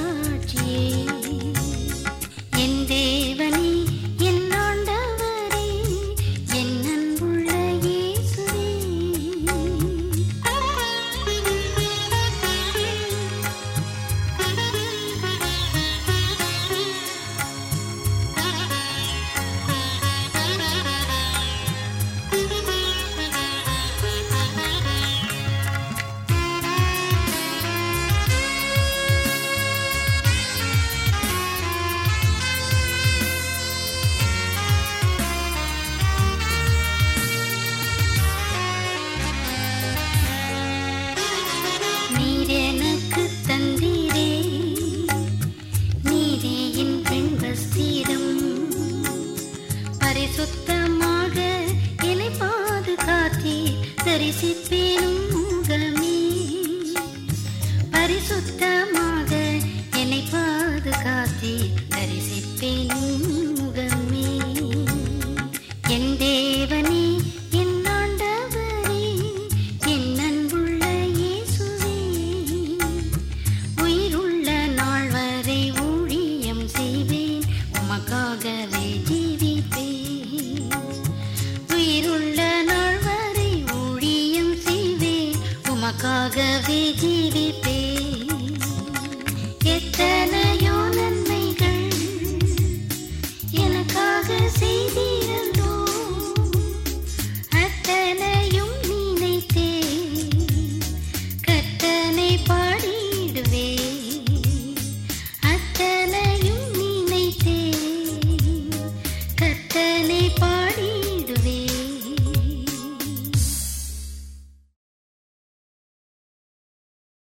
சாட்சியே என் தேவன் தரிசிப்பேனும் முகமே பரிசுத்தமாக என்னை பாதுகாத்தே தரிசிப்பேனும் முகமே என் தேவனே என் ஆண்டவரே என் அன்புள்ள இயேசுவே. உயிருள்ள நாள் வரை ஊழியம் செய்வேன். உமக்காகவே जीवि